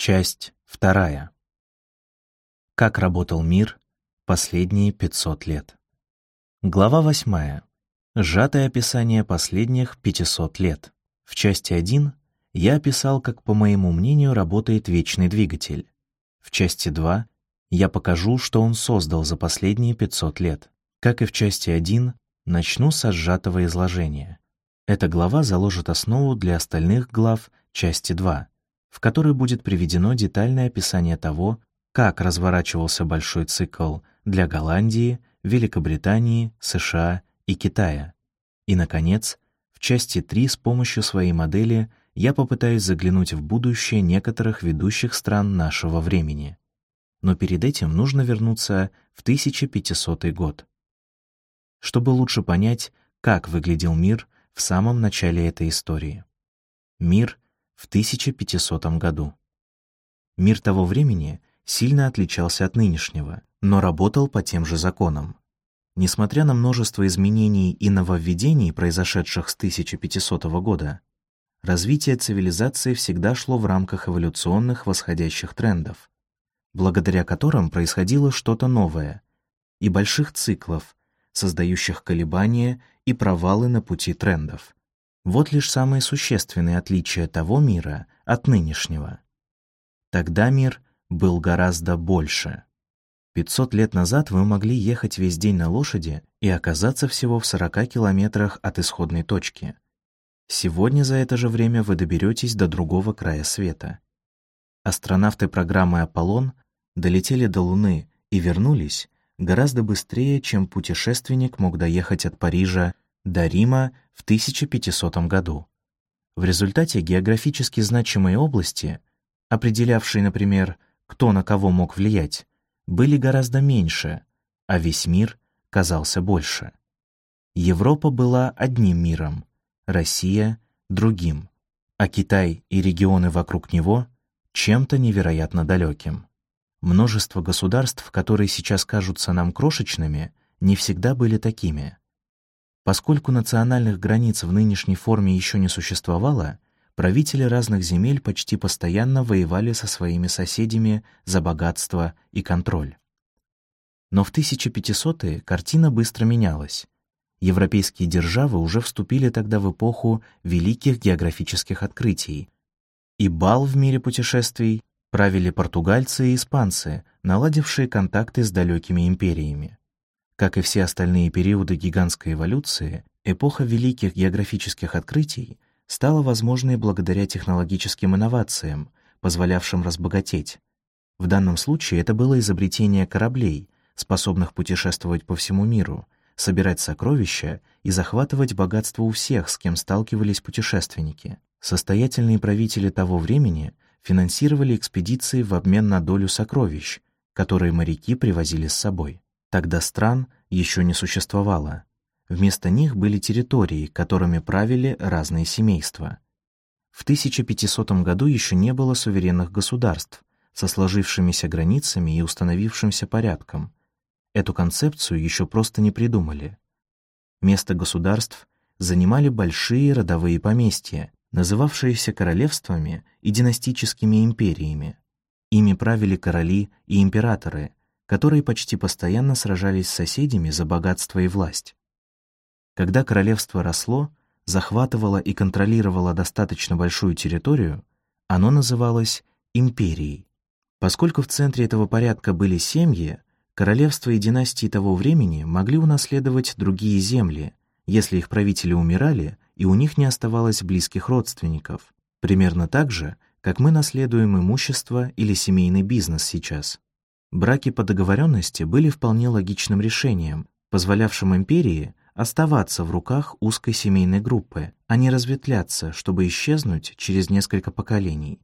Часть вторая. Как работал мир последние 500 лет. Глава восьмая. Сжатое описание последних 500 лет. В части 1 я описал, как, по моему мнению, работает вечный двигатель. В части 2 я покажу, что он создал за последние 500 лет. Как и в части 1, начну со сжатого изложения. Эта глава заложит основу для остальных глав части 2, в которой будет приведено детальное описание того, как разворачивался большой цикл для Голландии, Великобритании, США и Китая. И, наконец, в части 3 с помощью своей модели я попытаюсь заглянуть в будущее некоторых ведущих стран нашего времени. Но перед этим нужно вернуться в 1500 год. Чтобы лучше понять, как выглядел мир в самом начале этой истории. Мир в 1500 году. Мир того времени сильно отличался от нынешнего, но работал по тем же законам. Несмотря на множество изменений и нововведений, произошедших с 1500 года, развитие цивилизации всегда шло в рамках эволюционных восходящих трендов, благодаря которым происходило что-то новое, и больших циклов, создающих колебания и провалы на пути трендов. Вот лишь самые существенные отличия того мира от нынешнего. Тогда мир был гораздо больше. 500 лет назад вы могли ехать весь день на лошади и оказаться всего в 40 километрах от исходной точки. Сегодня за это же время вы доберетесь до другого края света. Астронавты программы «Аполлон» долетели до Луны и вернулись гораздо быстрее, чем путешественник мог доехать от Парижа до Рима в 1500 году. В результате географически значимые области, определявшие, например, кто на кого мог влиять, были гораздо меньше, а весь мир казался больше. Европа была одним миром, Россия — другим, а Китай и регионы вокруг него — чем-то невероятно далеким. Множество государств, которые сейчас кажутся нам крошечными, не всегда были такими. Поскольку национальных границ в нынешней форме еще не существовало, правители разных земель почти постоянно воевали со своими соседями за богатство и контроль. Но в 1500-е картина быстро менялась. Европейские державы уже вступили тогда в эпоху великих географических открытий, и бал в мире путешествий правили португальцы и испанцы, наладившие контакты с далекими империями. Как и все остальные периоды гигантской эволюции, эпоха великих географических открытий стала возможной благодаря технологическим инновациям, позволявшим разбогатеть. В данном случае это было изобретение кораблей, способных путешествовать по всему миру, собирать сокровища и захватывать богатство у всех, с кем сталкивались путешественники. Состоятельные правители того времени финансировали экспедиции в обмен на долю сокровищ, которые моряки привозили с собой. Тогда стран еще не существовало. Вместо них были территории, которыми правили разные семейства. В 1500 году еще не было суверенных государств со сложившимися границами и установившимся порядком. Эту концепцию еще просто не придумали. Место государств занимали большие родовые поместья, называвшиеся королевствами и династическими империями. Ими правили короли и императоры, которые почти постоянно сражались с соседями за богатство и власть. Когда королевство росло, захватывало и контролировало достаточно большую территорию, оно называлось империей. Поскольку в центре этого порядка были семьи, королевства и династии того времени могли унаследовать другие земли, если их правители умирали и у них не оставалось близких родственников, примерно так же, как мы наследуем имущество или семейный бизнес сейчас. Браки по договоренности были вполне логичным решением, позволявшим империи оставаться в руках узкой семейной группы, а не разветвляться, чтобы исчезнуть через несколько поколений.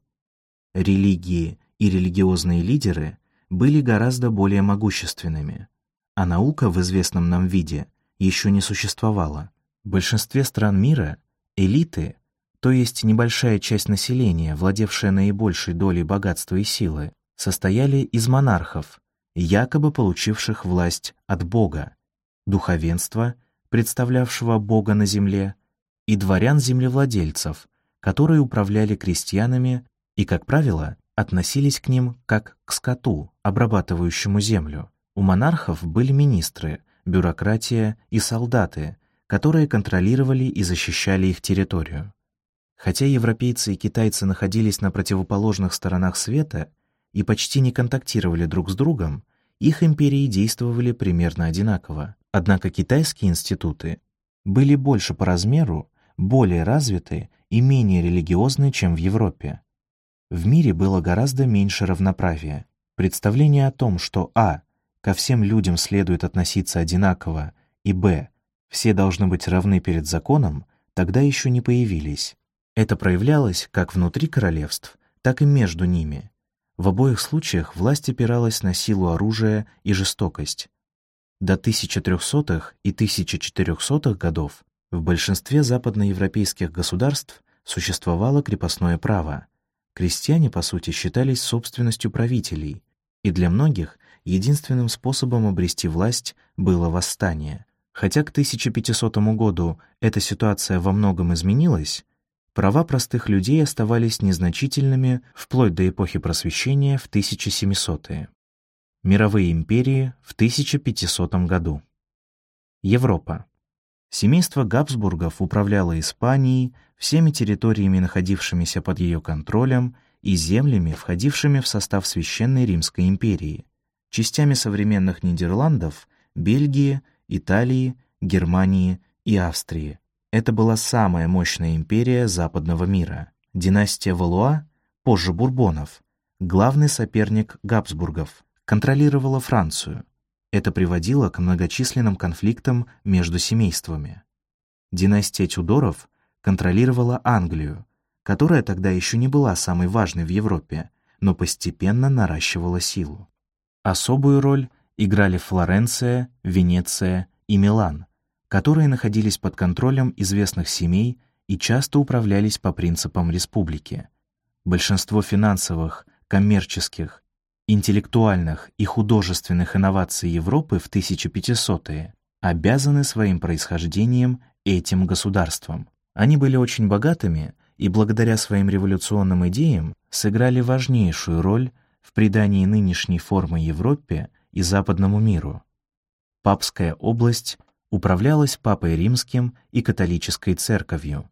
Религии и религиозные лидеры были гораздо более могущественными, а наука в известном нам виде еще не существовала. В большинстве стран мира элиты, то есть небольшая часть населения, владевшая наибольшей долей богатства и силы, состояли из монархов, якобы получивших власть от Бога, духовенства, представлявшего Бога на земле, и дворян-землевладельцев, которые управляли крестьянами и, как правило, относились к ним как к скоту, обрабатывающему землю. У монархов были министры, бюрократия и солдаты, которые контролировали и защищали их территорию. Хотя европейцы и китайцы находились на противоположных сторонах света и почти не контактировали друг с другом, их империи действовали примерно одинаково. Однако китайские институты были больше по размеру, более развиты и менее религиозны, чем в Европе. В мире было гораздо меньше равноправия. Представление о том, что а. ко всем людям следует относиться одинаково, и б. все должны быть равны перед законом, тогда еще не появились. Это проявлялось как внутри королевств, так и между ними. В обоих случаях власть опиралась на силу оружия и жестокость. До 1300-х и 1400-х годов в большинстве западноевропейских государств существовало крепостное право. Крестьяне, по сути, считались собственностью правителей, и для многих единственным способом обрести власть было восстание. Хотя к 1500 году эта ситуация во многом изменилась, права простых людей оставались незначительными вплоть до эпохи Просвещения в 1700-е. Мировые империи в 1500 году. Европа. Семейство Габсбургов управляло Испанией, всеми территориями, находившимися под ее контролем, и землями, входившими в состав Священной Римской империи, частями современных Нидерландов, Бельгии, Италии, Германии и Австрии. Это была самая мощная империя западного мира. Династия Валуа, позже Бурбонов, главный соперник Габсбургов, контролировала Францию, это приводило к многочисленным конфликтам между семействами. Династия Тюдоров контролировала Англию, которая тогда еще не была самой важной в Европе, но постепенно наращивала силу. Особую роль играли Флоренция, Венеция и Милан, которые находились под контролем известных семей и часто управлялись по принципам республики. Большинство финансовых, коммерческих интеллектуальных и художественных инноваций Европы в 1500-е обязаны своим происхождением этим государствам. Они были очень богатыми и благодаря своим революционным идеям сыграли важнейшую роль в придании нынешней формы Европе и западному миру. Папская область управлялась Папой Римским и католической церковью.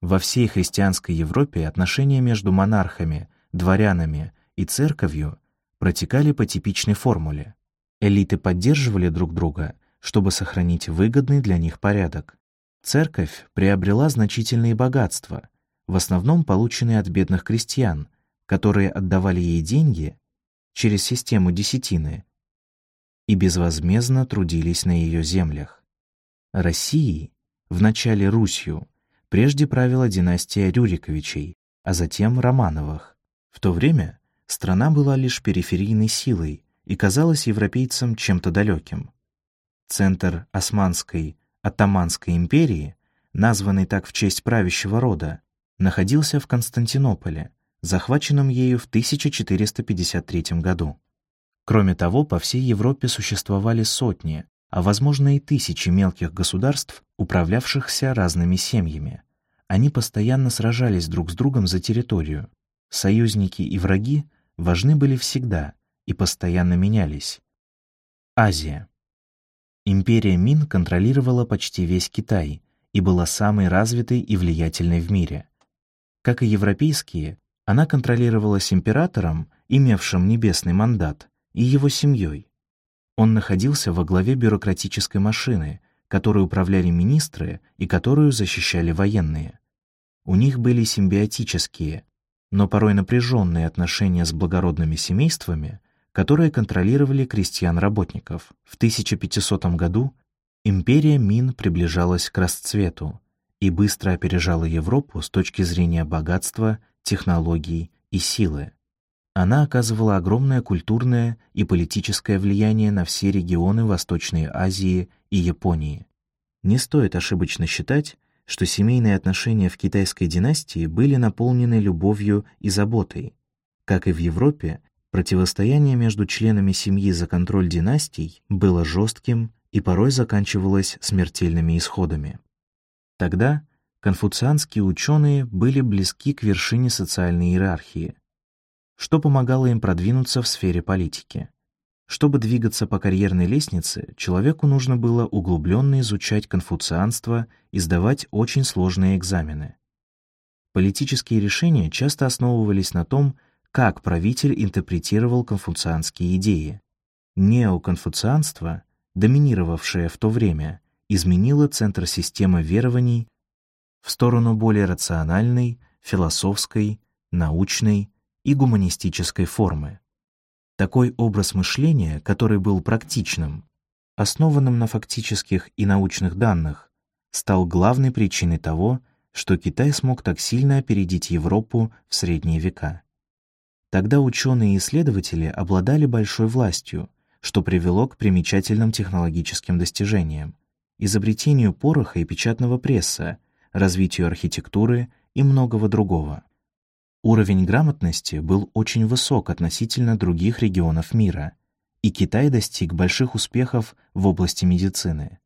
Во всей христианской Европе отношения между монархами, дворянами и церковью протекали по типичной формуле. Элиты поддерживали друг друга, чтобы сохранить выгодный для них порядок. Церковь приобрела значительные богатства, в основном полученные от бедных крестьян, которые отдавали ей деньги через систему десятины и безвозмездно трудились на ее землях. Россией, вначале Русью, прежде правила династия Рюриковичей, а затем Романовых. В то время страна была лишь периферийной силой и казалась европейцам чем-то далеким. Центр Османской, Оттоманской империи, названный так в честь правящего рода, находился в Константинополе, захваченном ею в 1453 году. Кроме того, по всей Европе существовали сотни, а возможно и тысячи мелких государств, управлявшихся разными семьями. Они постоянно сражались друг с другом за территорию. Союзники и враги важны были всегда и постоянно менялись. Азия. Империя Мин контролировала почти весь Китай и была самой развитой и влиятельной в мире. Как и европейские, она контролировалась императором, имевшим небесный мандат, и его семьей. Он находился во главе бюрократической машины, которой управляли министры и которую защищали военные. У них были симбиотические, но порой напряженные отношения с благородными семействами, которые контролировали крестьян-работников. В 1500 году империя Мин приближалась к расцвету и быстро опережала Европу с точки зрения богатства, технологий и силы. Она оказывала огромное культурное и политическое влияние на все регионы Восточной Азии и Японии. Не стоит ошибочно считать, что семейные отношения в китайской династии были наполнены любовью и заботой. Как и в Европе, противостояние между членами семьи за контроль династий было жестким и порой заканчивалось смертельными исходами. Тогда конфуцианские ученые были близки к вершине социальной иерархии. Что помогало им продвинуться в сфере политики. Чтобы двигаться по карьерной лестнице, человеку нужно было углубленно изучать конфуцианство и сдавать очень сложные экзамены. Политические решения часто основывались на том, как правитель интерпретировал конфуцианские идеи. Неоконфуцианство, доминировавшее в то время, изменило центр системы верований в сторону более рациональной, философской, научной и гуманистической формы. Такой образ мышления, который был практичным, основанным на фактических и научных данных, стал главной причиной того, что Китай смог так сильно опередить Европу в средние века. Тогда ученые и исследователи обладали большой властью, что привело к примечательным технологическим достижениям, изобретению пороха и печатного пресса, развитию архитектуры и многого другого. Уровень грамотности был очень высок относительно других регионов мира, и Китай достиг больших успехов в области медицины.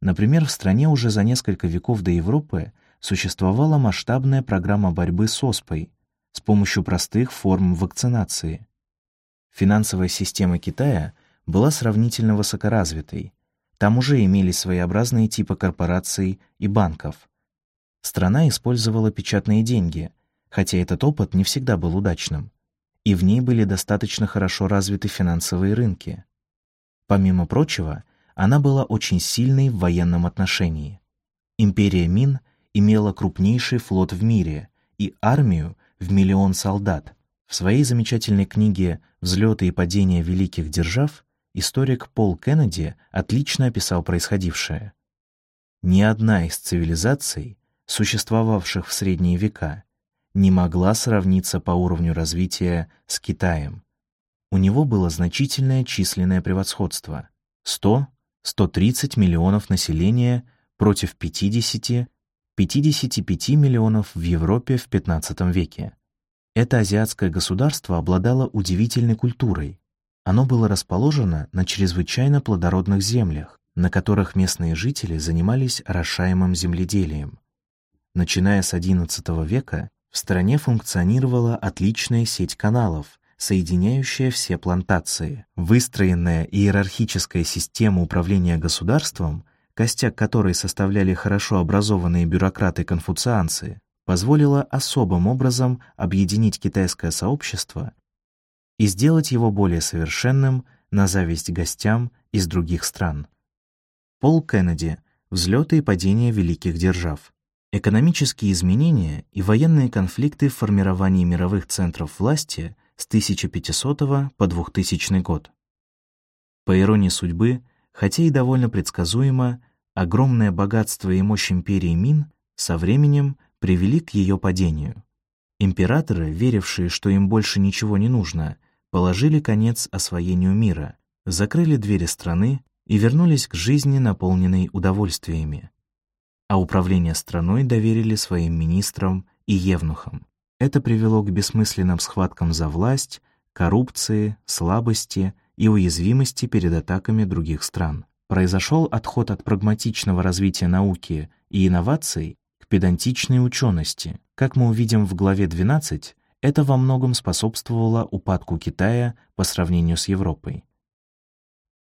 Например, в стране уже за несколько веков до Европы существовала масштабная программа борьбы с оспой с помощью простых форм вакцинации. Финансовая система Китая была сравнительно высокоразвитой, там уже имелись своеобразные типы корпораций и банков. Страна использовала печатные деньги, хотя этот опыт не всегда был удачным, и в ней были достаточно хорошо развиты финансовые рынки. Помимо прочего, она была очень сильной в военном отношении. Империя Мин имела крупнейший флот в мире и армию в миллион солдат. В своей замечательной книге «Взлеты и падения великих держав» историк Пол Кеннеди отлично описал происходившее. Ни одна из цивилизаций, существовавших в средние века, не могла сравниться по уровню развития с Китаем. У него было значительное численное превосходство — 100-130 миллионов населения против 50-55 миллионов в Европе в XV веке. Это азиатское государство обладало удивительной культурой, оно было расположено на чрезвычайно плодородных землях, на которых местные жители занимались орошаемым земледелием. Начиная с XI века в стране функционировала отличная сеть каналов, соединяющая все плантации. Выстроенная иерархическая система управления государством, костяк которой составляли хорошо образованные бюрократы-конфуцианцы, позволила особым образом объединить китайское сообщество и сделать его более совершенным на зависть гостям из других стран. Пол Кеннеди «Взлеты и падения великих держав». Экономические изменения и военные конфликты в формировании мировых центров власти с 1500 по 2000 год. По иронии судьбы, хотя и довольно предсказуемо, огромное богатство и мощь империи Мин со временем привели к ее падению. Императоры, верившие, что им больше ничего не нужно, положили конец освоению мира, закрыли двери страны и вернулись к жизни, наполненной удовольствиями. А управление страной доверили своим министрам и евнухам. Это привело к бессмысленным схваткам за власть, коррупции, слабости и уязвимости перед атаками других стран. Произошел отход от прагматичного развития науки и инноваций к педантичной учености. Как мы увидим в главе 12, это во многом способствовало упадку Китая по сравнению с Европой.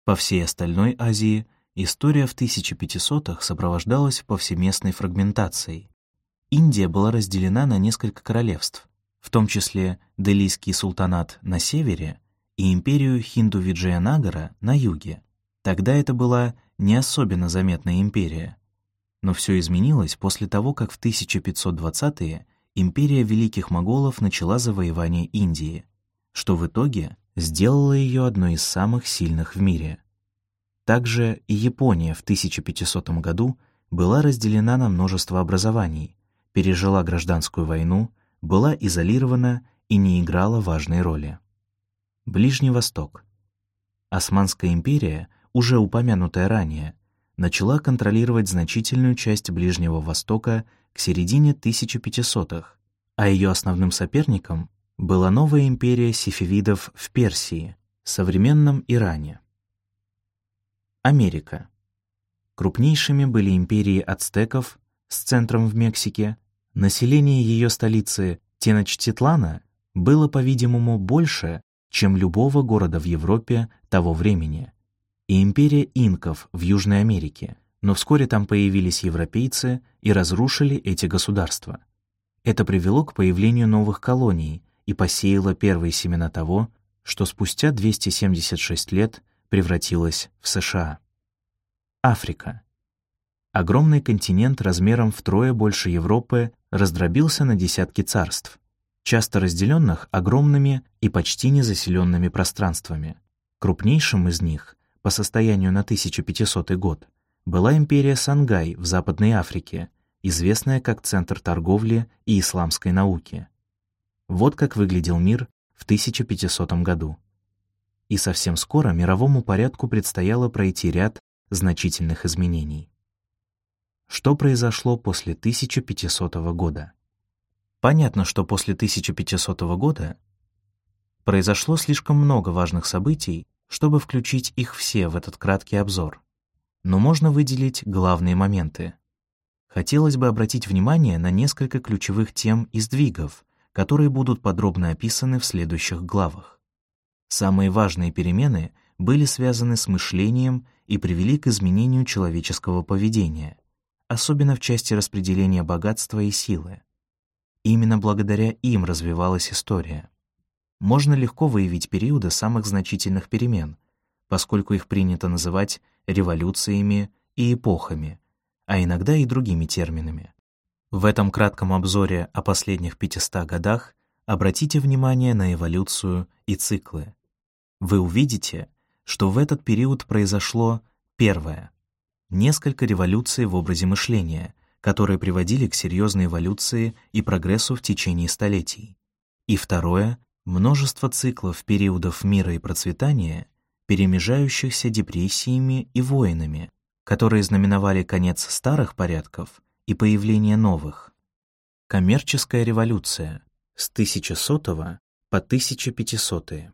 По всей остальной Азии история в 1500-х сопровождалась повсеместной фрагментацией. Индия была разделена на несколько королевств, в том числе Делийский султанат на севере и империю Хинду-Виджаянагара на юге. Тогда это была не особенно заметная империя. Но все изменилось после того, как в 1520-е империя великих моголов начала завоевание Индии, что в итоге сделало ее одной из самых сильных в мире. Также и Япония в 1500 году была разделена на множество образований, пережила гражданскую войну, была изолирована и не играла важной роли. Ближний Восток. Османская империя, уже упомянутая ранее, начала контролировать значительную часть Ближнего Востока к середине 1500-х, а ее основным соперником была новая империя сефевидов в Персии, современном Иране. Америка. Крупнейшими были империи ацтеков с центром в Мексике, население ее столицы Теночтитлана было, по-видимому, больше, чем любого города в Европе того времени, и империя инков в Южной Америке, но вскоре там появились европейцы и разрушили эти государства. Это привело к появлению новых колоний и посеяло первые семена того, что спустя 276 лет превратилось в США. Африка. Огромный континент размером втрое больше Европы раздробился на десятки царств, часто разделенных огромными и почти незаселенными пространствами. Крупнейшим из них, по состоянию на 1500 год, была империя Сангай в Западной Африке, известная как центр торговли и исламской науки. Вот как выглядел мир в 1500 году. И совсем скоро мировому порядку предстояло пройти ряд значительных изменений. Что произошло после 1500 года? Понятно, что после 1500 года произошло слишком много важных событий, чтобы включить их все в этот краткий обзор. Но можно выделить главные моменты. Хотелось бы обратить внимание на несколько ключевых тем и сдвигов, которые будут подробно описаны в следующих главах. Самые важные перемены были связаны с мышлением и привели к изменению человеческого поведения, особенно в части распределения богатства и силы. Именно благодаря им развивалась история. Можно легко выявить периоды самых значительных перемен, поскольку их принято называть революциями и эпохами, а иногда и другими терминами. В этом кратком обзоре о последних 500 годах обратите внимание на эволюцию и циклы. Вы увидите, что в этот период произошло первое — несколько революций в образе мышления, которые приводили к серьезной эволюции и прогрессу в течение столетий. И второе — множество циклов периодов мира и процветания, перемежающихся депрессиями и войнами, которые знаменовали конец старых порядков и появление новых. Коммерческая революция с 1100 по 1500.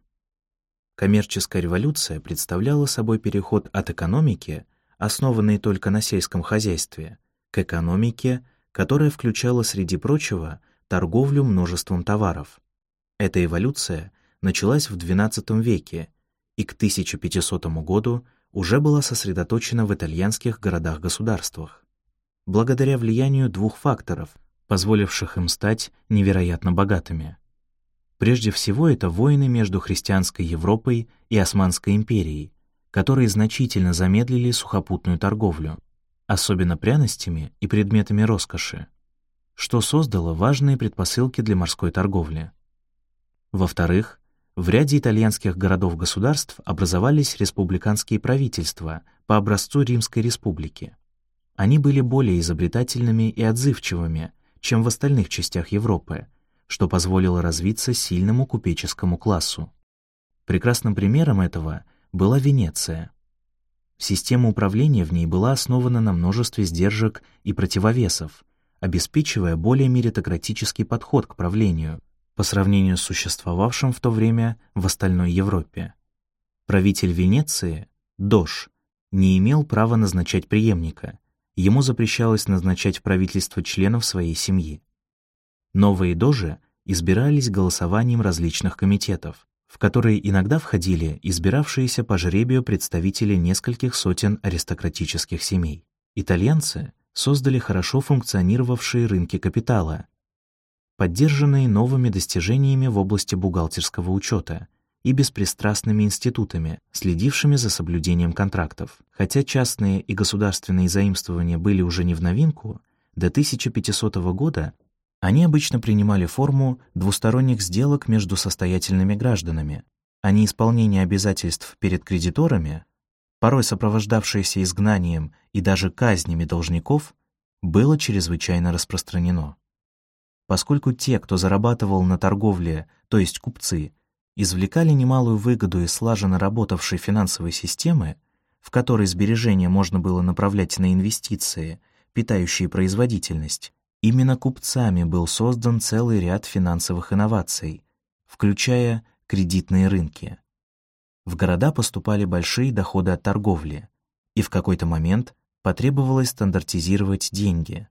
Коммерческая революция представляла собой переход от экономики, основанной только на сельском хозяйстве, к экономике, которая включала, среди прочего, торговлю множеством товаров. Эта эволюция началась в XII веке и к 1500 году уже была сосредоточена в итальянских городах-государствах. Благодаря влиянию двух факторов, позволивших им стать невероятно богатыми. Прежде всего, это войны между христианской Европой и Османской империей, которые значительно замедлили сухопутную торговлю, особенно пряностями и предметами роскоши, что создало важные предпосылки для морской торговли. Во-вторых, в ряде итальянских городов-государств образовались республиканские правительства по образцу Римской республики. Они были более изобретательными и отзывчивыми, чем в остальных частях Европы, что позволило развиться сильному купеческому классу. Прекрасным примером этого была Венеция, Система управления в ней была основана на множестве сдержек и противовесов, обеспечивая более меритократический подход к правлению по сравнению с существовавшим в то время в остальной Европе. Правитель Венеции, Дош, не имел права назначать преемника, ему запрещалось назначать в правительство членов своей семьи. Новые дожи избирались голосованием различных комитетов, в которые иногда входили избиравшиеся по жребию представители нескольких сотен аристократических семей. Итальянцы создали хорошо функционировавшие рынки капитала, поддержанные новыми достижениями в области бухгалтерского учета и беспристрастными институтами, следившими за соблюдением контрактов. Хотя частные и государственные заимствования были уже не в новинку, до 1500 года они обычно принимали форму двусторонних сделок между состоятельными гражданами, а неисполнение обязательств перед кредиторами, порой сопровождавшееся изгнанием и даже казнями должников, было чрезвычайно распространено. Поскольку те, кто зарабатывал на торговле, то есть купцы, извлекали немалую выгоду из слаженно работавшей финансовой системы, в которой сбережения можно было направлять на инвестиции, питающие производительность, Именно купцами был создан целый ряд финансовых инноваций, включая кредитные рынки. В города поступали большие доходы от торговли, и в какой-то момент потребовалось стандартизировать деньги.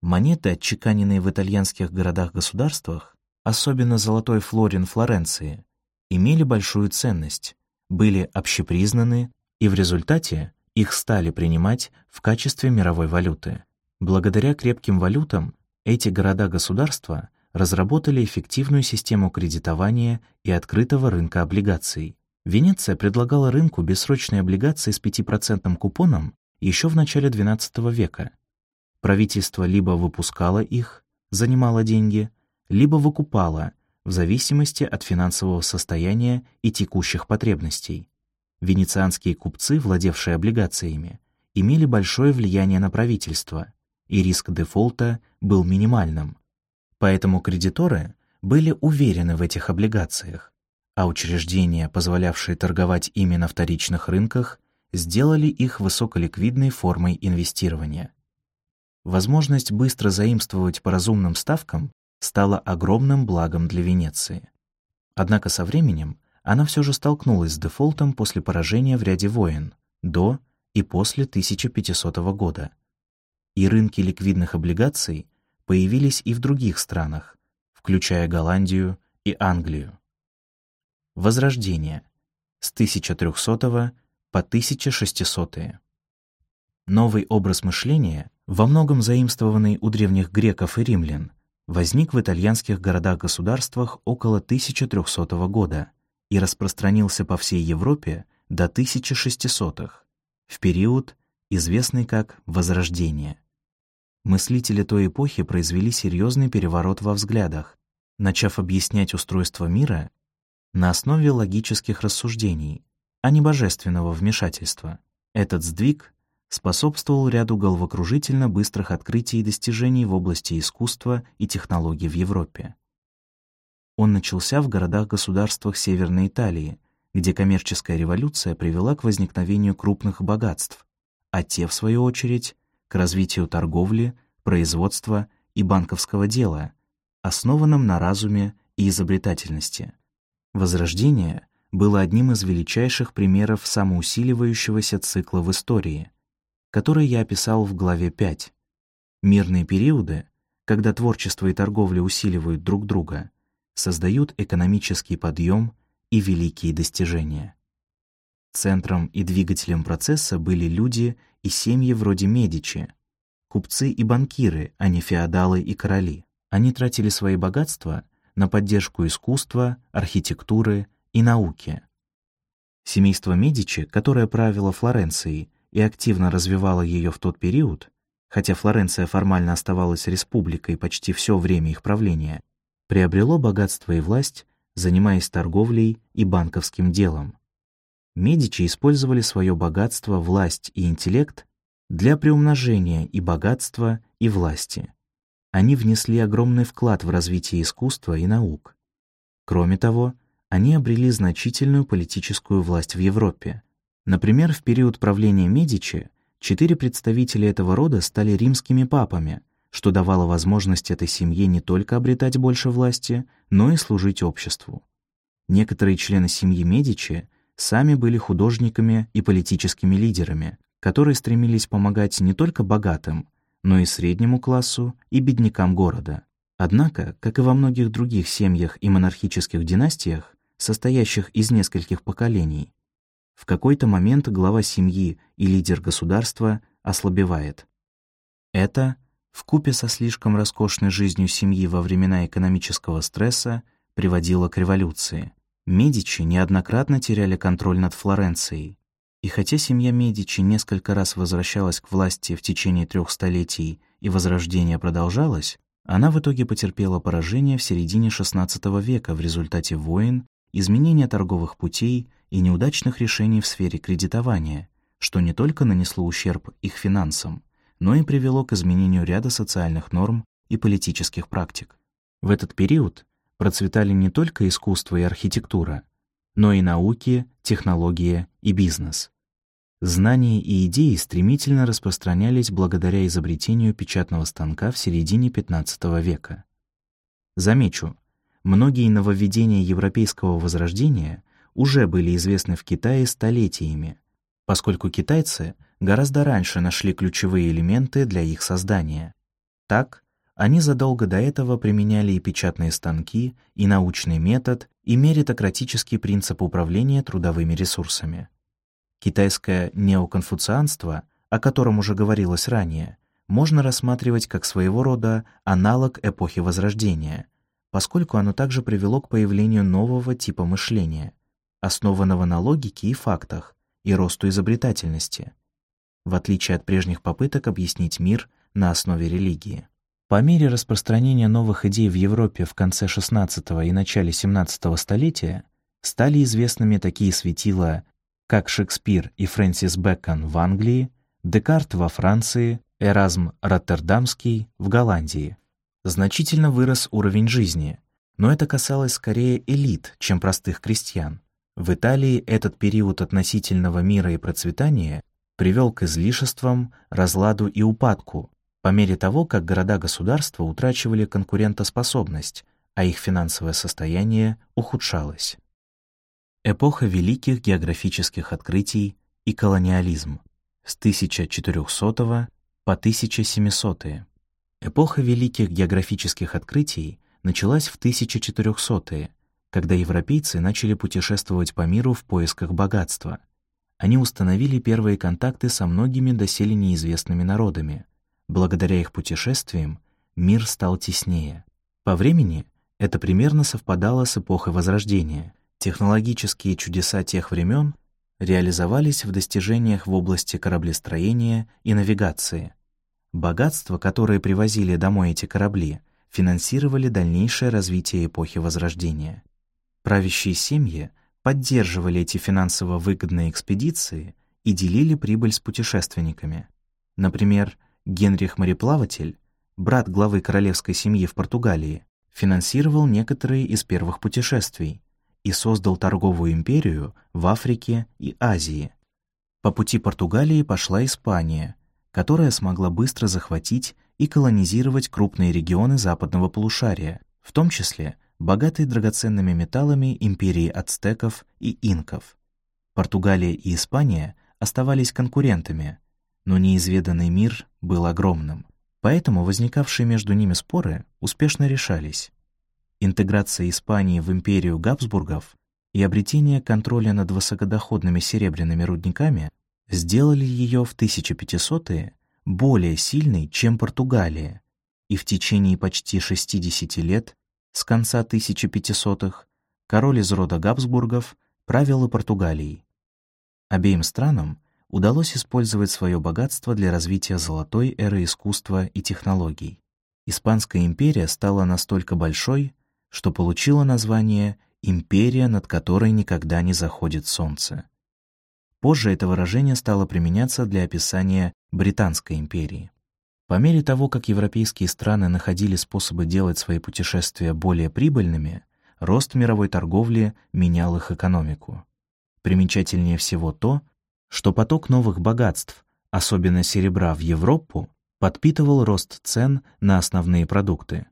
Монеты, отчеканенные в итальянских городах-государствах, особенно золотой флорин Флоренции, имели большую ценность, были общепризнаны, и в результате их стали принимать в качестве мировой валюты. Благодаря крепким валютам эти города-государства разработали эффективную систему кредитования и открытого рынка облигаций. Венеция предлагала рынку бессрочные облигации с 5% купоном еще в начале XII века. Правительство либо выпускало их, занимало деньги, либо выкупало, в зависимости от финансового состояния и текущих потребностей. Венецианские купцы, владевшие облигациями, имели большое влияние на правительство, и риск дефолта был минимальным. Поэтому кредиторы были уверены в этих облигациях, а учреждения, позволявшие торговать ими на вторичных рынках, сделали их высоколиквидной формой инвестирования. Возможность быстро заимствовать по разумным ставкам стала огромным благом для Венеции. Однако со временем она все же столкнулась с дефолтом после поражения в ряде войн до и после 1500 года. И рынки ликвидных облигаций появились и в других странах, включая Голландию и Англию. Возрождение с 1300 по 1600. -е. Новый образ мышления, во многом заимствованный у древних греков и римлян, возник в итальянских городах-государствах около 1300 года и распространился по всей Европе до 1600-х, в период, известный как Возрождение. Мыслители той эпохи произвели серьезный переворот во взглядах, начав объяснять устройство мира на основе логических рассуждений, а не божественного вмешательства. Этот сдвиг способствовал ряду головокружительно быстрых открытий и достижений в области искусства и технологий в Европе. Он начался в городах-государствах Северной Италии, где коммерческая революция привела к возникновению крупных богатств, а те, в свою очередь, к развитию торговли, производства и банковского дела, основанном на разуме и изобретательности. Возрождение было одним из величайших примеров самоусиливающегося цикла в истории, который я описал в главе 5. Мирные периоды, когда творчество и торговля усиливают друг друга, создают экономический подъем и великие достижения. Центром и двигателем процесса были люди и семьи вроде Медичи, купцы и банкиры, а не феодалы и короли. Они тратили свои богатства на поддержку искусства, архитектуры и науки. Семейство Медичи, которое правило Флоренцией и активно развивало ее в тот период, хотя Флоренция формально оставалась республикой почти все время их правления, приобрело богатство и власть, занимаясь торговлей и банковским делом. Медичи использовали свое богатство, власть и интеллект для приумножения и богатства, и власти. Они внесли огромный вклад в развитие искусства и наук. Кроме того, они обрели значительную политическую власть в Европе. Например, в период правления Медичи четыре представителя этого рода стали римскими папами, что давало возможность этой семье не только обретать больше власти, но и служить обществу. Некоторые члены семьи Медичи сами были художниками и политическими лидерами, которые стремились помогать не только богатым, но и среднему классу и беднякам города. Однако, как и во многих других семьях и монархических династиях, состоящих из нескольких поколений, в какой-то момент глава семьи и лидер государства ослабевает. Это, вкупе со слишком роскошной жизнью семьи во времена экономического стресса, приводило к революции. Медичи неоднократно теряли контроль над Флоренцией. И хотя семья Медичи несколько раз возвращалась к власти в течение трех столетий и возрождение продолжалось, она в итоге потерпела поражение в середине XVI века в результате войн, изменения торговых путей и неудачных решений в сфере кредитования, что не только нанесло ущерб их финансам, но и привело к изменению ряда социальных норм и политических практик. В этот период процветали не только искусство и архитектура, но и науки, технология и бизнес. Знания и идеи стремительно распространялись благодаря изобретению печатного станка в середине XV века. Замечу, многие нововведения европейского возрождения уже были известны в Китае столетиями, поскольку китайцы гораздо раньше нашли ключевые элементы для их создания. Так, они задолго до этого применяли и печатные станки, и научный метод, и меритократический принцип управления трудовыми ресурсами. Китайское неоконфуцианство, о котором уже говорилось ранее, можно рассматривать как своего рода аналог эпохи Возрождения, поскольку оно также привело к появлению нового типа мышления, основанного на логике и фактах, и росту изобретательности, в отличие от прежних попыток объяснить мир на основе религии. По мере распространения новых идей в Европе в конце XVI и начале XVII столетия стали известными такие светила, как Шекспир и Фрэнсис Бэкон в Англии, Декарт во Франции, Эразм Роттердамский в Голландии. Значительно вырос уровень жизни, но это касалось скорее элит, чем простых крестьян. В Италии этот период относительного мира и процветания привел к излишествам, разладу и упадку, по мере того, как города-государства утрачивали конкурентоспособность, а их финансовое состояние ухудшалось. Эпоха великих географических открытий и колониализм с 1400 по 1700. -е. Эпоха великих географических открытий началась в 1400-е, когда европейцы начали путешествовать по миру в поисках богатства. Они установили первые контакты со многими доселе неизвестными народами — Благодаря их путешествиям мир стал теснее. По времени это примерно совпадало с эпохой Возрождения. Технологические чудеса тех времен реализовались в достижениях в области кораблестроения и навигации. Богатства, которые привозили домой эти корабли, финансировали дальнейшее развитие эпохи Возрождения. Правящие семьи поддерживали эти финансово выгодные экспедиции и делили прибыль с путешественниками. Например, Генрих Мореплаватель, брат главы королевской семьи в Португалии, финансировал некоторые из первых путешествий и создал торговую империю в Африке и Азии. По пути Португалии пошла Испания, которая смогла быстро захватить и колонизировать крупные регионы западного полушария, в том числе богатые драгоценными металлами империи ацтеков и инков. Португалия и Испания оставались конкурентами, но неизведанный мир был огромным. Поэтому возникавшие между ними споры успешно решались. Интеграция Испании в империю Габсбургов и обретение контроля над высокодоходными серебряными рудниками сделали ее в 1500-е более сильной, чем Португалия, и в течение почти 60 лет, с конца 1500-х, король из рода Габсбургов правил и Португалией. Обеим странам удалось использовать свое богатство для развития золотой эры искусства и технологий. Испанская империя стала настолько большой, что получила название «империя, над которой никогда не заходит солнце». Позже это выражение стало применяться для описания Британской империи. По мере того, как европейские страны находили способы делать свои путешествия более прибыльными, рост мировой торговли менял их экономику. Примечательнее всего то, что поток новых богатств, особенно серебра в Европу, подпитывал рост цен на основные продукты.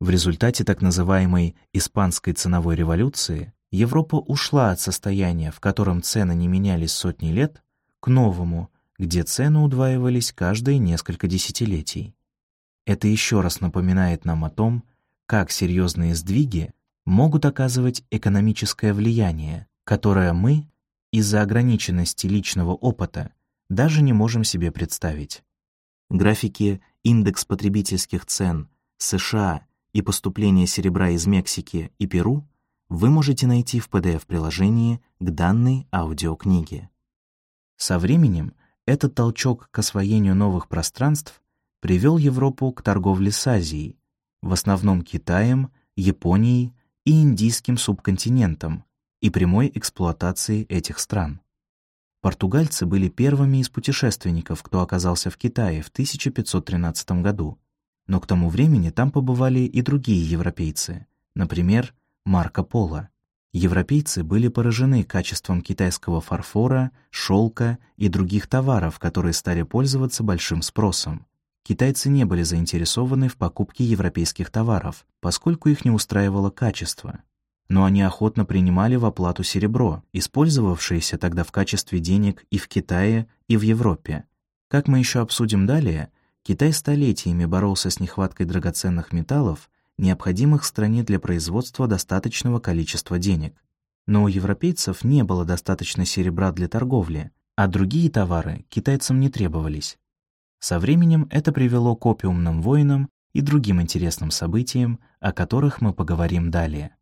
В результате так называемой «испанской ценовой революции» Европа ушла от состояния, в котором цены не менялись сотни лет, к новому, где цены удваивались каждые несколько десятилетий. Это еще раз напоминает нам о том, как серьезные сдвиги могут оказывать экономическое влияние, которое мы из-за ограниченности личного опыта даже не можем себе представить. Графики индекс потребительских цен США и поступления серебра из Мексики и Перу вы можете найти в PDF-приложении к данной аудиокниге. Со временем этот толчок к освоению новых пространств привел Европу к торговле с Азией, в основном Китаем, Японией и Индийским субконтинентом, и прямой эксплуатации этих стран. Португальцы были первыми из путешественников, кто оказался в Китае в 1513 году, но к тому времени там побывали и другие европейцы, например, Марко Поло. Европейцы были поражены качеством китайского фарфора, шелка и других товаров, которые стали пользоваться большим спросом. Китайцы не были заинтересованы в покупке европейских товаров, поскольку их не устраивало качество но они охотно принимали в оплату серебро, использовавшееся тогда в качестве денег и в Китае, и в Европе. Как мы еще обсудим далее, Китай столетиями боролся с нехваткой драгоценных металлов, необходимых стране для производства достаточного количества денег. Но у европейцев не было достаточно серебра для торговли, а другие товары китайцам не требовались. Со временем это привело к опиумным войнам и другим интересным событиям, о которых мы поговорим далее.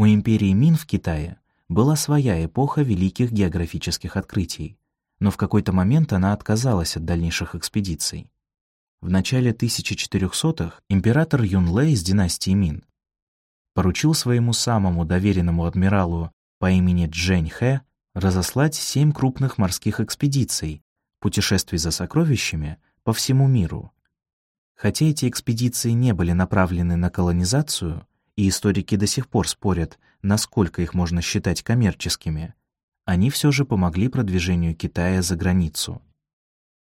У империи Мин в Китае была своя эпоха великих географических открытий, но в какой-то момент она отказалась от дальнейших экспедиций. В начале 1400-х император Юнлэ из династии Мин поручил своему самому доверенному адмиралу по имени Джэнь Хэ разослать семь крупных морских экспедиций, путешествий за сокровищами по всему миру. Хотя эти экспедиции не были направлены на колонизацию, и историки до сих пор спорят, насколько их можно считать коммерческими, они все же помогли продвижению Китая за границу.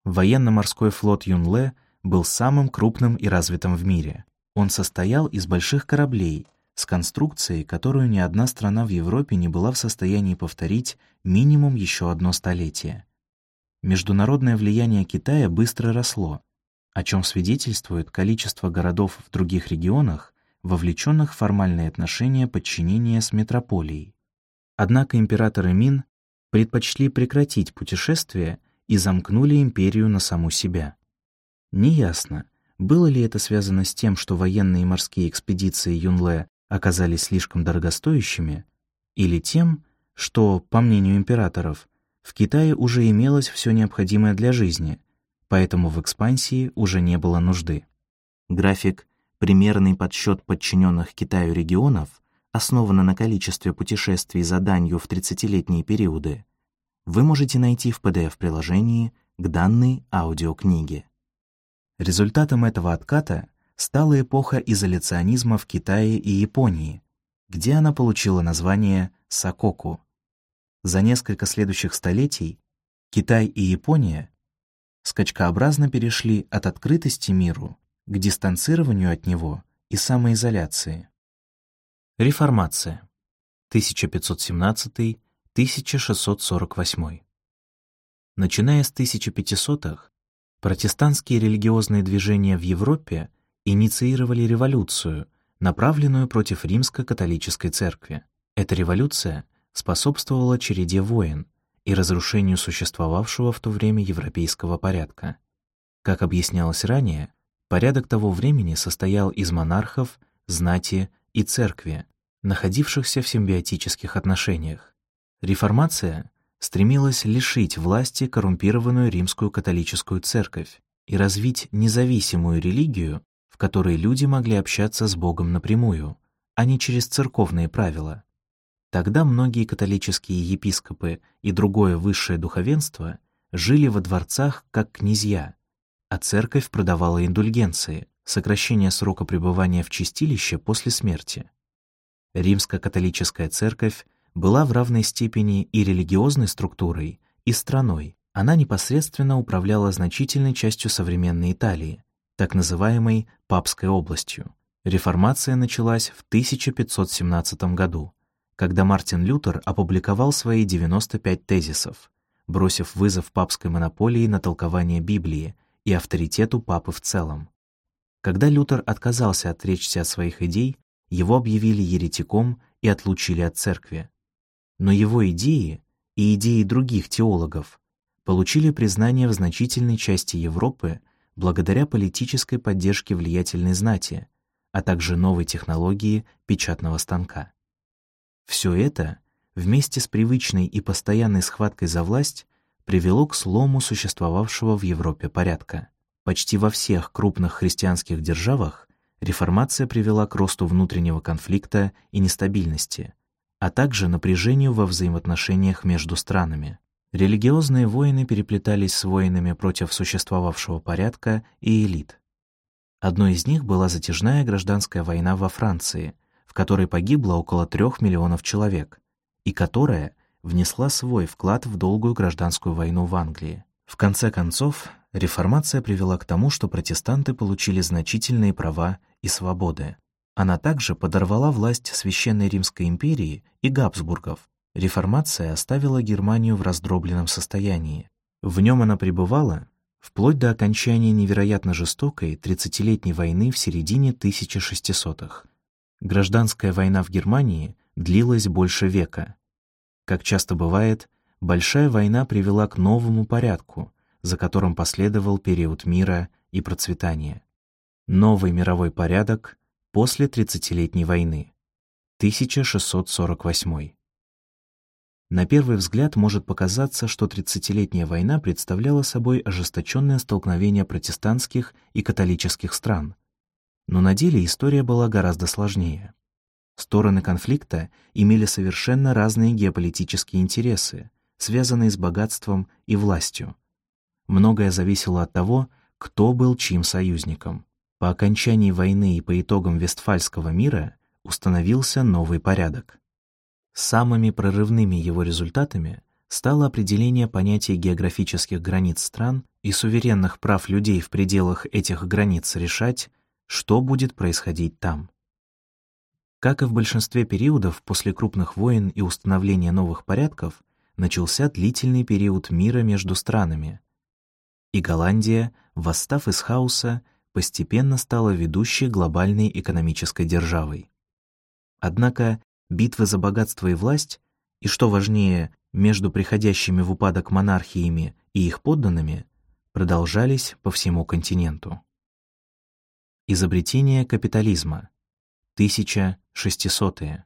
Военно-морской флот Юнле был самым крупным и развитым в мире. Он состоял из больших кораблей с конструкцией, которую ни одна страна в Европе не была в состоянии повторить минимум еще одно столетие. Международное влияние Китая быстро росло, о чем свидетельствует количество городов в других регионах, вовлеченных в формальные отношения подчинения с метрополией. Однако императоры Мин предпочли прекратить путешествие и замкнули империю на саму себя. Неясно, было ли это связано с тем, что военные и морские экспедиции Юнле оказались слишком дорогостоящими, или тем, что, по мнению императоров, в Китае уже имелось все необходимое для жизни, поэтому в экспансии уже не было нужды. График «Примерный подсчет подчиненных Китаю регионов» основана на количестве путешествий за данью в 30-летние периоды, вы можете найти в PDF-приложении к данной аудиокниге. Результатом этого отката стала эпоха изоляционизма в Китае и Японии, где она получила название Сококу. За несколько следующих столетий Китай и Япония скачкообразно перешли от открытости миру к дистанцированию от него и самоизоляции. Реформация. 1517-1648. Начиная с 1500-х, протестантские религиозные движения в Европе инициировали революцию, направленную против римско-католической церкви. Эта революция способствовала череде войн и разрушению существовавшего в то время европейского порядка. Как объяснялось ранее, порядок того времени состоял из монархов, знати и церкви, находившихся в симбиотических отношениях. Реформация стремилась лишить власти коррумпированную римскую католическую церковь и развить независимую религию, в которой люди могли общаться с Богом напрямую, а не через церковные правила. Тогда многие католические епископы и другое высшее духовенство жили во дворцах как князья, а церковь продавала индульгенции, сокращение срока пребывания в чистилище после смерти. Римско-католическая церковь была в равной степени и религиозной структурой, и страной. Она непосредственно управляла значительной частью современной Италии, так называемой Папской областью. Реформация началась в 1517 году, когда Мартин Лютер опубликовал свои 95 тезисов, бросив вызов папской монополии на толкование Библии и авторитету папы в целом. Когда Лютер отказался отречься от своих идей, его объявили еретиком и отлучили от церкви. Но его идеи и идеи других теологов получили признание в значительной части Европы благодаря политической поддержке влиятельной знати, а также новой технологии печатного станка. Все это, вместе с привычной и постоянной схваткой за власть, привело к слому существовавшего в Европе порядка. Почти во всех крупных христианских державах реформация привела к росту внутреннего конфликта и нестабильности, а также напряжению во взаимоотношениях между странами. Религиозные войны переплетались с войнами против существовавшего порядка и элит. Одной из них была затяжная гражданская война во Франции, в которой погибло около трех миллионов человек, и которая внесла свой вклад в долгую гражданскую войну в Англии. В конце концов, реформация привела к тому, что протестанты получили значительные права и свободы. Она также подорвала власть Священной Римской империи и Габсбургов. Реформация оставила Германию в раздробленном состоянии. В нем она пребывала вплоть до окончания невероятно жестокой 30-летней войны в середине 1600-х. Гражданская война в Германии длилась больше века. Как часто бывает, Большая война привела к новому порядку, за которым последовал период мира и процветания. Новый мировой порядок после Тридцатилетней войны, 1648. На первый взгляд может показаться, что Тридцатилетняя война представляла собой ожесточенное столкновение протестантских и католических стран. Но на деле история была гораздо сложнее. Стороны конфликта имели совершенно разные геополитические интересы, связанные с богатством и властью. Многое зависело от того, кто был чьим союзником. По окончании войны и по итогам Вестфальского мира установился новый порядок. Самыми прорывными его результатами стало определение понятия географических границ стран и суверенных прав людей в пределах этих границ решать, что будет происходить там. Как и в большинстве периодов после крупных войн и установления новых порядков, начался длительный период мира между странами. И Голландия, восстав из хаоса, постепенно стала ведущей глобальной экономической державой. Однако битвы за богатство и власть, и, что важнее, между приходящими в упадок монархиями и их подданными, продолжались по всему континенту. Изобретение капитализма. 1600-е.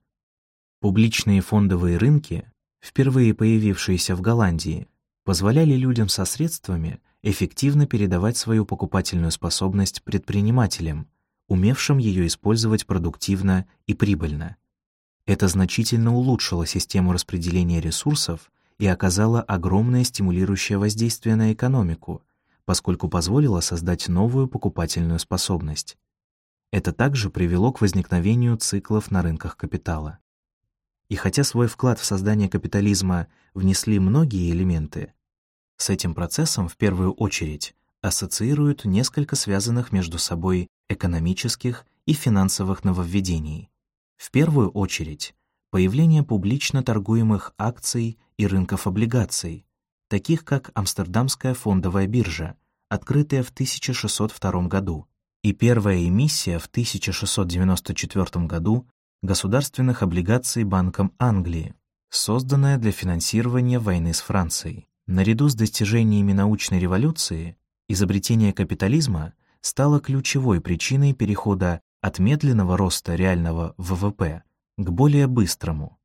Публичные фондовые рынки впервые появившиеся в Голландии, позволяли людям со средствами эффективно передавать свою покупательную способность предпринимателям, умевшим ее использовать продуктивно и прибыльно. Это значительно улучшило систему распределения ресурсов и оказало огромное стимулирующее воздействие на экономику, поскольку позволило создать новую покупательную способность. Это также привело к возникновению циклов на рынках капитала. И хотя свой вклад в создание капитализма внесли многие элементы, с этим процессом в первую очередь ассоциируют несколько связанных между собой экономических и финансовых нововведений. В первую очередь, появление публично торгуемых акций и рынков облигаций, таких как Амстердамская фондовая биржа, открытая в 1602 году, и первая эмиссия в 1694 году государственных облигаций Банком Англии, созданная для финансирования войны с Францией. Наряду с достижениями научной революции, изобретение капитализма стало ключевой причиной перехода от медленного роста реального ВВП к более быстрому.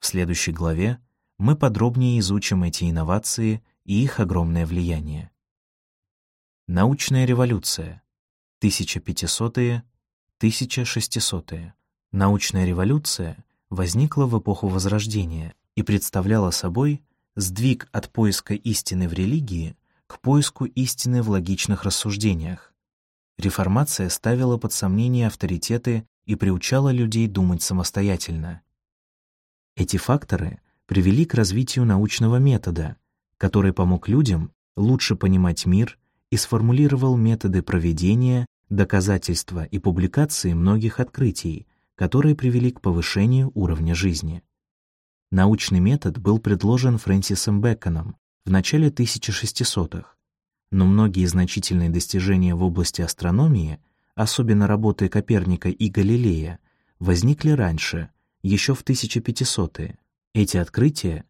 В следующей главе мы подробнее изучим эти инновации и их огромное влияние. Научная революция 1500-1600-е Научная революция возникла в эпоху Возрождения и представляла собой сдвиг от поиска истины в религии к поиску истины в логичных рассуждениях. Реформация ставила под сомнение авторитеты и приучала людей думать самостоятельно. Эти факторы привели к развитию научного метода, который помог людям лучше понимать мир и сформулировал методы проведения, доказательства и публикации многих открытий, которые привели к повышению уровня жизни. Научный метод был предложен Фрэнсисом Бэконом в начале 1600-х, но многие значительные достижения в области астрономии, особенно работы Коперника и Галилея, возникли раньше, еще в 1500-е. Эти открытия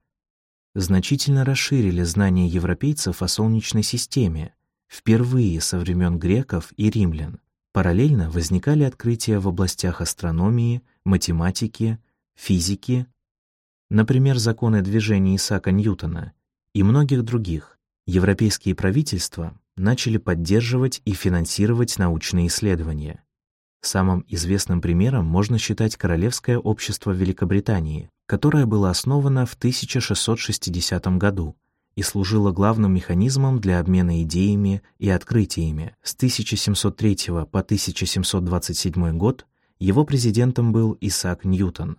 значительно расширили знания европейцев о Солнечной системе, впервые со времен греков и римлян. Параллельно возникали открытия в областях астрономии, математики, физики, например, законы движения Исаака Ньютона и многих других. Европейские правительства начали поддерживать и финансировать научные исследования. Самым известным примером можно считать Королевское общество Великобритании, которое было основано в 1660 году и служила главным механизмом для обмена идеями и открытиями. С 1703 по 1727 год его президентом был Исаак Ньютон.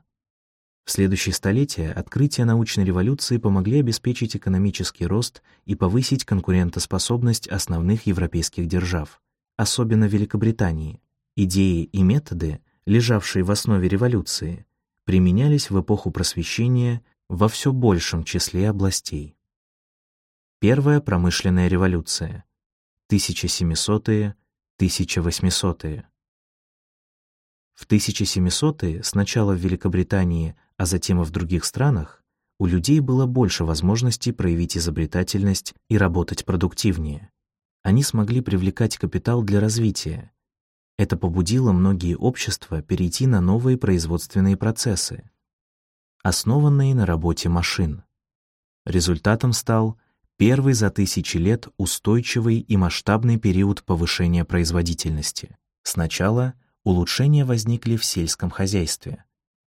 В следующие столетия открытия научной революции помогли обеспечить экономический рост и повысить конкурентоспособность основных европейских держав, особенно Великобритании. Идеи и методы, лежавшие в основе революции, применялись в эпоху просвещения во все большем числе областей. Первая промышленная революция 1700-е, 1800-е. В 1700-е сначала в Великобритании, а затем и в других странах у людей было больше возможностей проявить изобретательность и работать продуктивнее. Они смогли привлекать капитал для развития. Это побудило многие общества перейти на новые производственные процессы, основанные на работе машин. Результатом стал первый за тысячи лет устойчивый и масштабный период повышения производительности. Сначала улучшения возникли в сельском хозяйстве.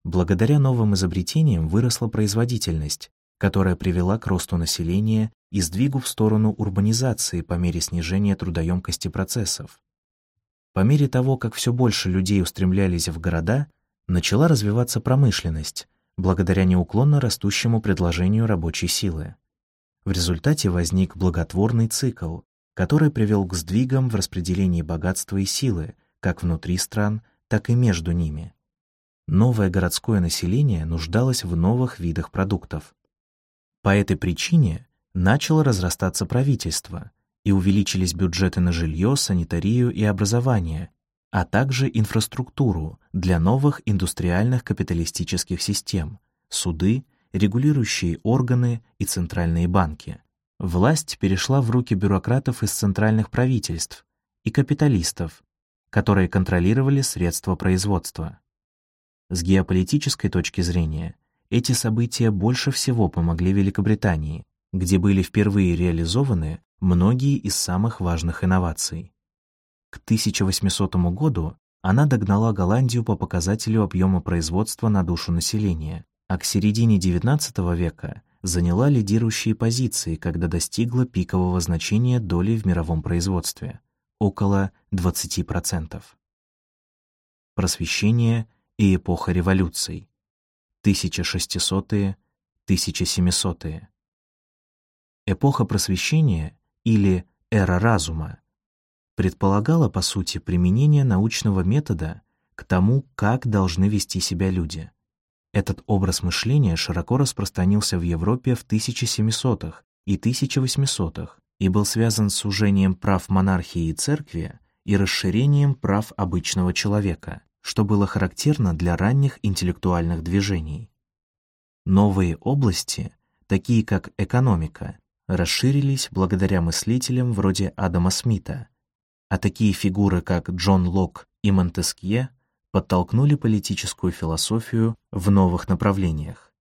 Благодаря новым изобретениям выросла производительность, которая привела к росту населения и сдвигу в сторону урбанизации по мере снижения трудоемкости процессов. По мере того, как все больше людей устремлялись в города, начала развиваться промышленность, благодаря неуклонно растущему предложению рабочей силы. В результате возник благотворный цикл, который привел к сдвигам в распределении богатства и силы, как внутри стран, так и между ними. Новое городское население нуждалось в новых видах продуктов. По этой причине начало разрастаться правительство, и увеличились бюджеты на жилье, санитарию и образование, а также инфраструктуру для новых индустриальных капиталистических систем, суды, регулирующие органы и центральные банки. Власть перешла в руки бюрократов из центральных правительств и капиталистов, которые контролировали средства производства. С геополитической точки зрения, эти события больше всего помогли Великобритании, где были впервые реализованы многие из самых важных инноваций. К 1800 году она догнала Голландию по показателю объема производства на душу населения, а к середине XIX века заняла лидирующие позиции, когда достигла пикового значения доли в мировом производстве около 20%. Просвещение и эпоха революций 1600-е, 1700-е. Эпоха просвещения или эра разума предполагала, по сути, применение научного метода к тому, как должны вести себя люди. Этот образ мышления широко распространился в Европе в 1700-х и 1800-х и был связан с сужением прав монархии и церкви и расширением прав обычного человека, что было характерно для ранних интеллектуальных движений. Новые области, такие как экономика, расширились благодаря мыслителям вроде Адама Смита, а такие фигуры, как Джон Лок и Монтескье, подтолкнули политическую философию в новых направлениях.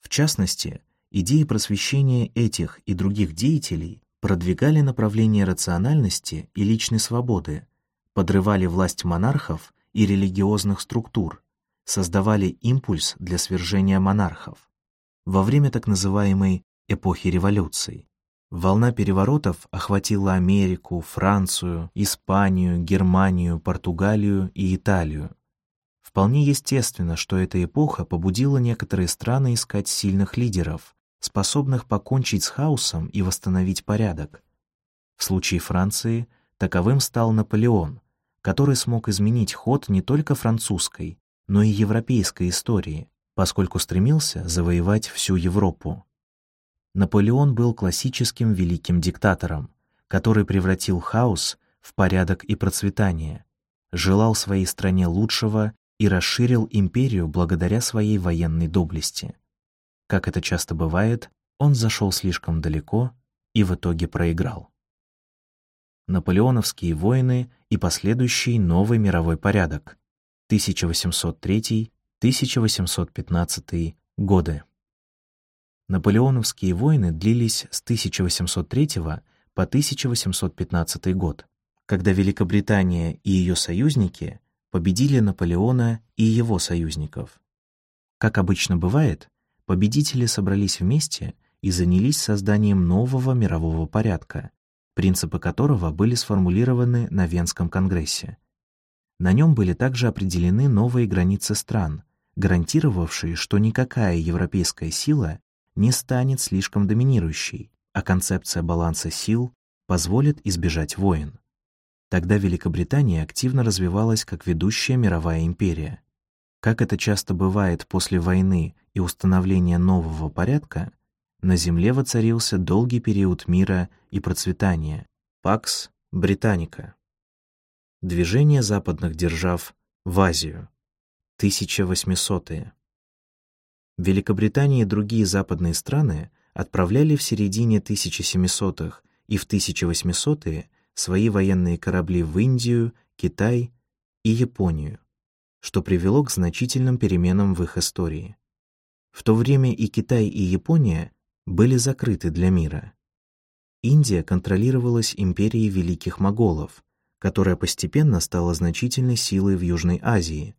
В частности, идеи просвещения этих и других деятелей продвигали направление рациональности и личной свободы, подрывали власть монархов и религиозных структур, создавали импульс для свержения монархов. Во время так называемой эпохи революций волна переворотов охватила Америку, Францию, Испанию, Германию, Португалию и Италию. Вполне естественно, что эта эпоха побудила некоторые страны искать сильных лидеров, способных покончить с хаосом и восстановить порядок. В случае Франции таковым стал Наполеон, который смог изменить ход не только французской, но и европейской истории, поскольку стремился завоевать всю Европу. Наполеон был классическим великим диктатором, который превратил хаос в порядок и процветание, желал своей стране лучшего и расширил империю благодаря своей военной доблести. Как это часто бывает, он зашел слишком далеко и в итоге проиграл. Наполеоновские войны и последующий новый мировой порядок 1803-1815 годы. Наполеоновские войны длились с 1803 по 1815 год, когда Великобритания и ее союзники победили Наполеона и его союзников. Как обычно бывает, победители собрались вместе и занялись созданием нового мирового порядка, принципы которого были сформулированы на Венском конгрессе. На нем были также определены новые границы стран, гарантировавшие, что никакая европейская сила не станет слишком доминирующей, а концепция баланса сил позволит избежать войн. Тогда Великобритания активно развивалась как ведущая мировая империя. Как это часто бывает после войны и установления нового порядка, на Земле воцарился долгий период мира и процветания, Пакс Британика. Движение западных держав в Азию. 1800-е. Великобритания и другие западные страны отправляли в середине 1700-х и в 1800-е свои военные корабли в Индию, Китай и Японию, что привело к значительным переменам в их истории. В то время и Китай, и Япония были закрыты для мира. Индия контролировалась империей великих моголов, которая постепенно стала значительной силой в Южной Азии,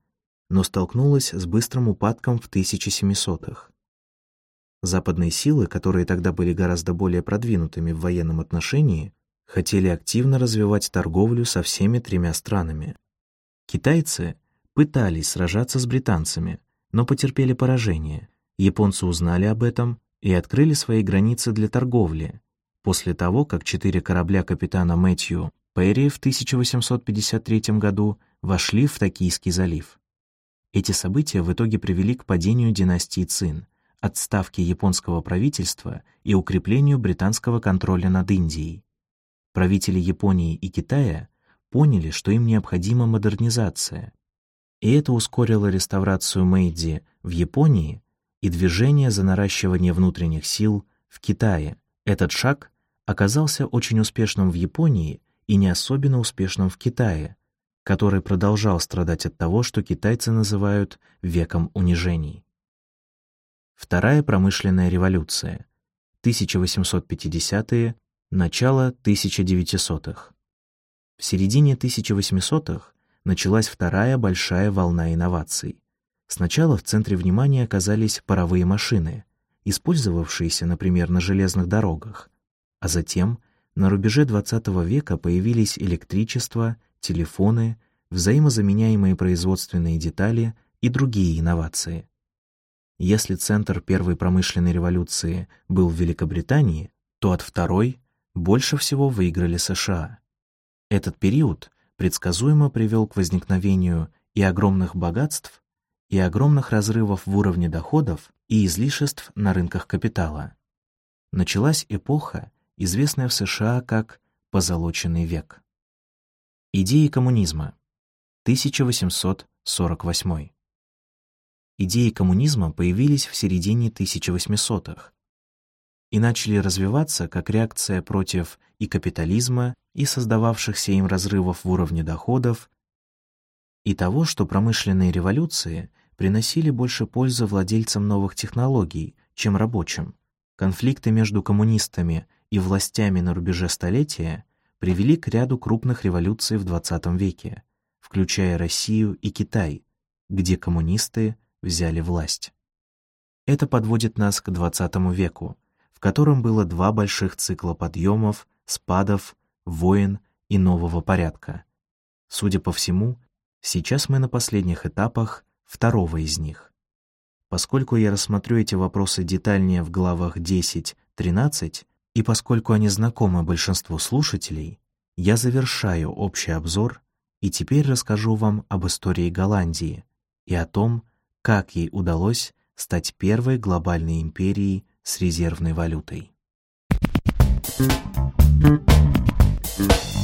но столкнулась с быстрым упадком в 1700-х. Западные силы, которые тогда были гораздо более продвинутыми в военном отношении, хотели активно развивать торговлю со всеми тремя странами. Китайцы пытались сражаться с британцами, но потерпели поражение. Японцы узнали об этом и открыли свои границы для торговли, после того, как четыре корабля капитана Мэтью Перри в 1853 году вошли в Токийский залив. Эти события в итоге привели к падению династии Цин, отставке японского правительства и укреплению британского контроля над Индией. Правители Японии и Китая поняли, что им необходима модернизация, и это ускорило реставрацию Мэйдзи в Японии и движение за наращивание внутренних сил в Китае. Этот шаг оказался очень успешным в Японии и не особенно успешным в Китае, который продолжал страдать от того, что китайцы называют веком унижений. Вторая промышленная революция. 1850-е, начало 1900-х. В середине 1800-х началась вторая большая волна инноваций. Сначала в центре внимания оказались паровые машины, использовавшиеся, например, на железных дорогах, а затем на рубеже XX века появились электричество, телефоны, взаимозаменяемые производственные детали и другие инновации. Если центр первой промышленной революции был в Великобритании, то от второй больше всего выиграли США. Этот период предсказуемо привел к возникновению и огромных богатств, и огромных разрывов в уровне доходов и излишеств на рынках капитала. Началась эпоха, известная в США как «позолоченный век». Идеи коммунизма. 1848. Идеи коммунизма появились в середине 1800-х и начали развиваться как реакция против и капитализма, и создававшихся им разрывов в уровне доходов, и того, что промышленные революции приносили больше пользы владельцам новых технологий, чем рабочим. Конфликты между коммунистами и властями на рубеже столетия привели к ряду крупных революций в XX веке, включая Россию и Китай, где коммунисты взяли власть. Это подводит нас к XX веку, в котором было два больших цикла подъемов, спадов, войн и нового порядка. Судя по всему, сейчас мы на последних этапах второго из них. Поскольку я рассмотрю эти вопросы детальнее в главах 10-13, и поскольку они знакомы большинству слушателей, я завершаю общий обзор и теперь расскажу вам об истории Голландии и о том, как ей удалось стать первой глобальной империей с резервной валютой. Thank you.